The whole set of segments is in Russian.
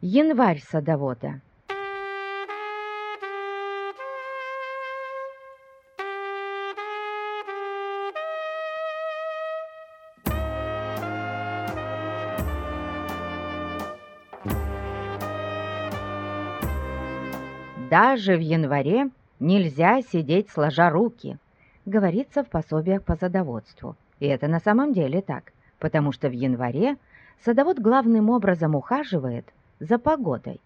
Январь садовода. Даже в январе нельзя сидеть сложа руки, говорится в пособиях по садоводству. И это на самом деле так, потому что в январе садовод главным образом ухаживает за погодой.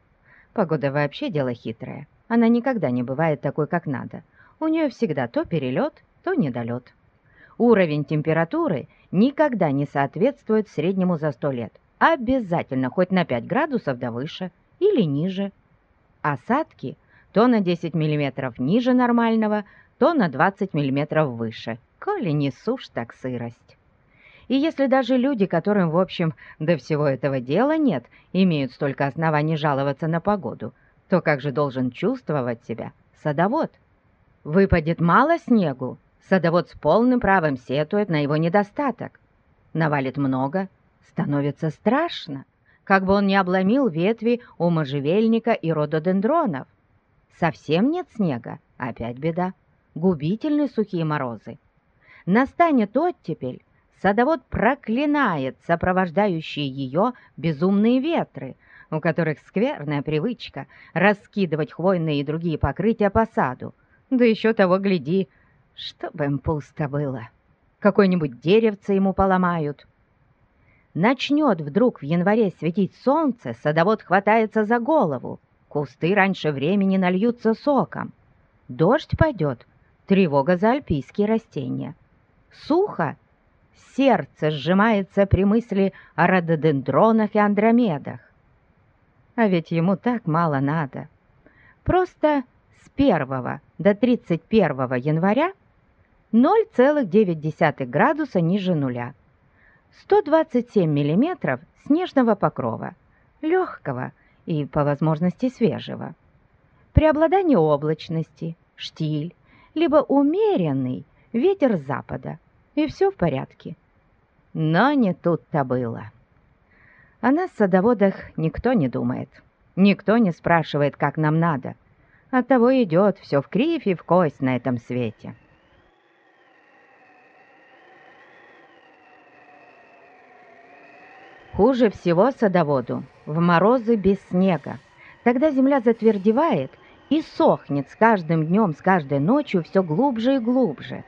Погода вообще дело хитрое. Она никогда не бывает такой, как надо. У нее всегда то перелет, то недолет. Уровень температуры никогда не соответствует среднему за 100 лет. Обязательно хоть на 5 градусов да выше или ниже. Осадки то на 10 мм ниже нормального, то на 20 мм выше. Коли не сушь, так сырость. И если даже люди, которым, в общем, до всего этого дела нет, имеют столько оснований жаловаться на погоду, то как же должен чувствовать себя садовод? Выпадет мало снегу, садовод с полным правом сетует на его недостаток. Навалит много, становится страшно, как бы он не обломил ветви у можжевельника и рододендронов. Совсем нет снега, опять беда, губительные сухие морозы. Настанет оттепель, садовод проклинает сопровождающие ее безумные ветры, у которых скверная привычка раскидывать хвойные и другие покрытия по саду. Да еще того гляди, чтобы им пусто было. Какое-нибудь деревце ему поломают. Начнет вдруг в январе светить солнце, садовод хватается за голову. Кусты раньше времени нальются соком. Дождь пойдет, тревога за альпийские растения. Сухо, сердце сжимается при мысли о рододендронах и андромедах. А ведь ему так мало надо. Просто с 1 до 31 января 0,9 градуса ниже нуля. 127 миллиметров снежного покрова, легкого и, по возможности, свежего. Преобладание облачности, штиль, либо умеренный ветер запада, и все в порядке. Но не тут-то было. О нас, садоводах, никто не думает. Никто не спрашивает, как нам надо. Оттого идет все в кривь и в кость на этом свете. Хуже всего садоводу в морозы без снега. Тогда земля затвердевает и сохнет с каждым днем, с каждой ночью все глубже и глубже.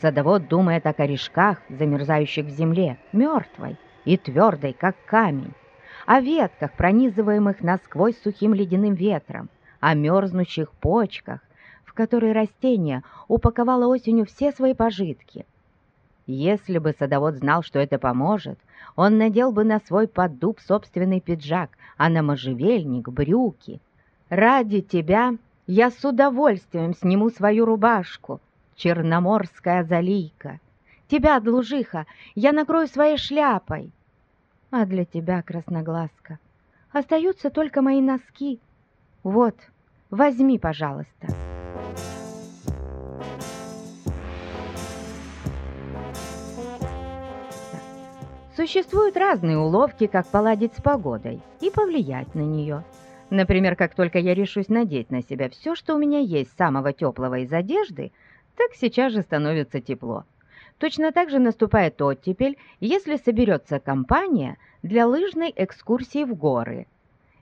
Садовод думает о корешках, замерзающих в земле, мертвой и твердой, как камень, о ветках, пронизываемых насквозь сухим ледяным ветром, о мерзнущих почках, в которые растение упаковало осенью все свои пожитки. Если бы садовод знал, что это поможет, он надел бы на свой поддуб собственный пиджак, а на можжевельник — брюки. «Ради тебя я с удовольствием сниму свою рубашку», черноморская залийка. Тебя, Длужиха, я накрою своей шляпой. А для тебя, красноглазка, остаются только мои носки. Вот, возьми, пожалуйста. Существуют разные уловки, как поладить с погодой и повлиять на нее. Например, как только я решусь надеть на себя все, что у меня есть самого теплого из одежды – так сейчас же становится тепло. Точно так же наступает оттепель, если соберется компания для лыжной экскурсии в горы.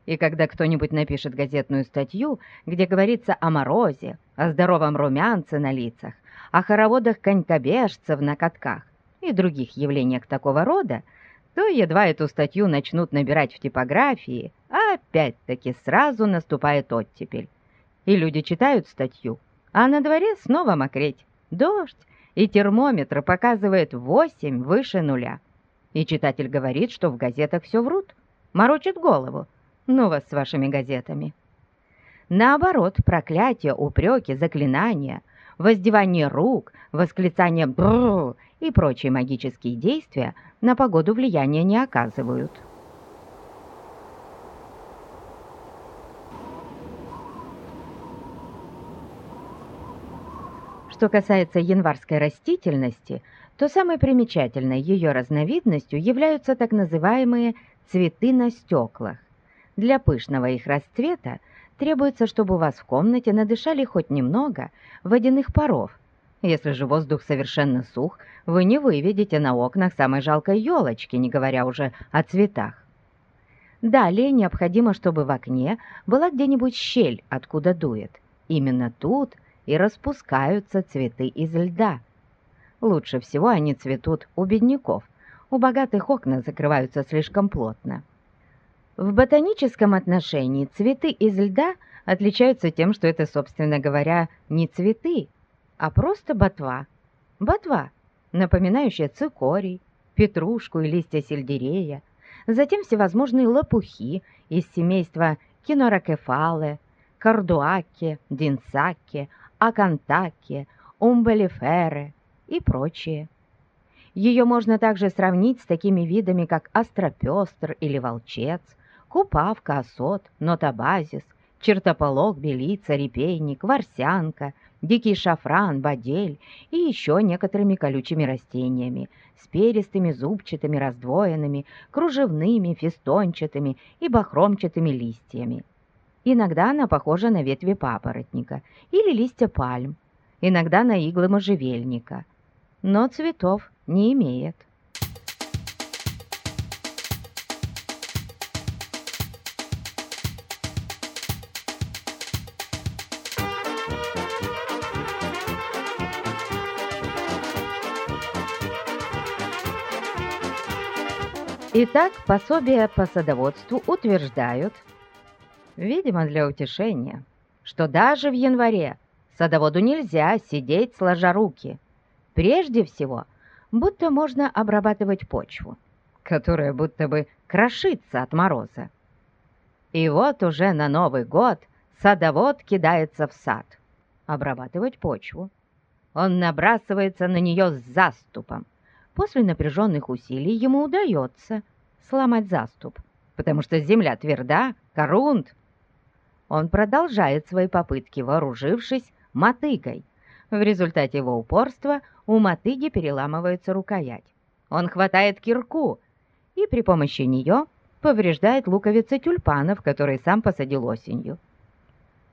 И когда кто-нибудь напишет газетную статью, где говорится о морозе, о здоровом румянце на лицах, о хороводах конькобежцев на катках и других явлениях такого рода, то едва эту статью начнут набирать в типографии, а опять-таки сразу наступает оттепель. И люди читают статью, а на дворе снова мокреть. Дождь, и термометр показывает 8 выше нуля. И читатель говорит, что в газетах все врут, морочит голову. Ну вас с вашими газетами. Наоборот, проклятия, упреки, заклинания, воздевание рук, восклицание «брррр» и прочие магические действия на погоду влияния не оказывают. Что касается январской растительности, то самой примечательной ее разновидностью являются так называемые цветы на стеклах. Для пышного их расцвета требуется, чтобы у вас в комнате надышали хоть немного водяных паров. Если же воздух совершенно сух, вы не выведете на окнах самой жалкой елочки, не говоря уже о цветах. Далее необходимо, чтобы в окне была где-нибудь щель, откуда дует. Именно тут и распускаются цветы из льда. Лучше всего они цветут у бедняков. У богатых окна закрываются слишком плотно. В ботаническом отношении цветы из льда отличаются тем, что это, собственно говоря, не цветы, а просто ботва. Ботва, напоминающая цикорий, петрушку и листья сельдерея, затем всевозможные лопухи из семейства киноракефалы, кардуаке, динсаке, акантаке, умбелифере и прочие. Ее можно также сравнить с такими видами, как астропестр или волчец, купавка, осот, нотабазис, чертополох, белица, репейник, ворсянка, дикий шафран, бодель и еще некоторыми колючими растениями, с перистыми, зубчатыми, раздвоенными, кружевными, фестончатыми и бахромчатыми листьями. Иногда она похожа на ветви папоротника или листья пальм, иногда на иглы можжевельника, но цветов не имеет. Итак, пособия по садоводству утверждают, видимо, для утешения, что даже в январе садоводу нельзя сидеть сложа руки. Прежде всего, будто можно обрабатывать почву, которая будто бы крошится от мороза. И вот уже на Новый год садовод кидается в сад, обрабатывать почву. Он набрасывается на нее с заступом, После напряженных усилий ему удается сломать заступ, потому что земля тверда, корунт. Он продолжает свои попытки, вооружившись мотыгой. В результате его упорства у мотыги переламывается рукоять. Он хватает кирку и при помощи нее повреждает луковицы тюльпанов, которые сам посадил осенью.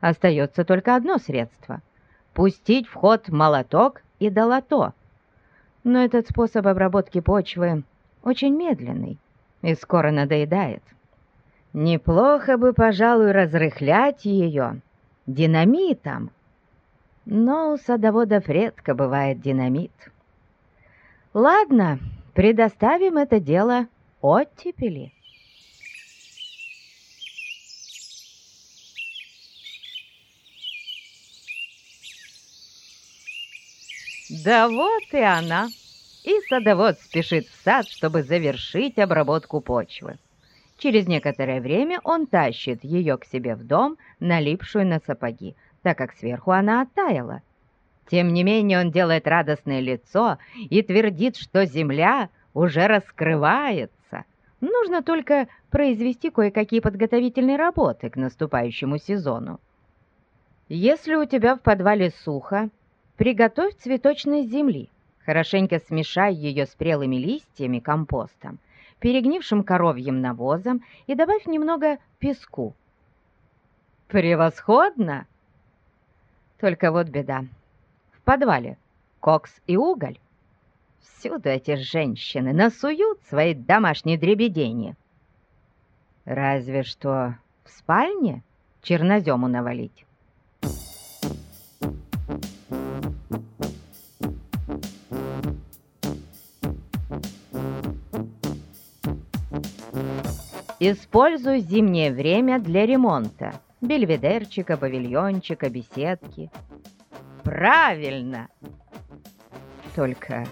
Остается только одно средство — пустить в ход молоток и долото — но этот способ обработки почвы очень медленный и скоро надоедает. Неплохо бы, пожалуй, разрыхлять ее динамитом. Но у садоводов редко бывает динамит. Ладно, предоставим это дело оттепели. Да вот и она. И садовод спешит в сад, чтобы завершить обработку почвы. Через некоторое время он тащит ее к себе в дом, налипшую на сапоги, так как сверху она оттаяла. Тем не менее он делает радостное лицо и твердит, что земля уже раскрывается. Нужно только произвести кое-какие подготовительные работы к наступающему сезону. Если у тебя в подвале сухо, Приготовь цветочной земли. Хорошенько смешай ее с прелыми листьями, компостом, перегнившим коровьим навозом и добавь немного песку. Превосходно! Только вот беда. В подвале кокс и уголь. Всюду эти женщины насуют свои домашние дребедени. Разве что в спальне чернозему навалить. Используй зимнее время для ремонта. Бельведерчика, павильончика, беседки. Правильно! Только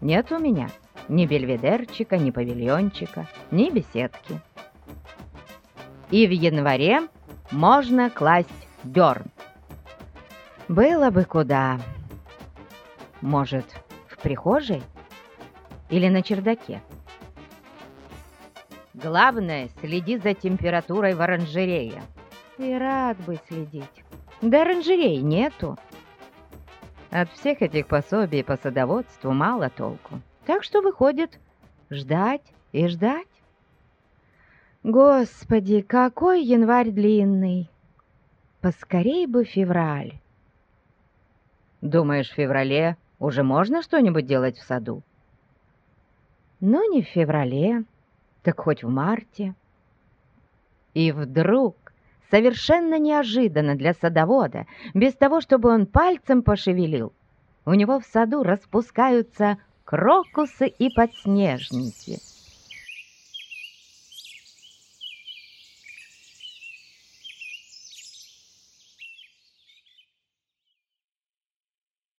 нет у меня ни бельведерчика, ни павильончика, ни беседки. И в январе можно класть дерн. Было бы куда. Может, в прихожей или на чердаке? Главное, следи за температурой в оранжерее. И рад бы следить. Да оранжерей нету. От всех этих пособий по садоводству мало толку. Так что выходит ждать и ждать. Господи, какой январь длинный! Поскорей бы февраль. Думаешь, в феврале уже можно что-нибудь делать в саду? Ну, не в феврале, так хоть в марте. И вдруг, совершенно неожиданно для садовода, без того, чтобы он пальцем пошевелил, у него в саду распускаются крокусы и подснежники —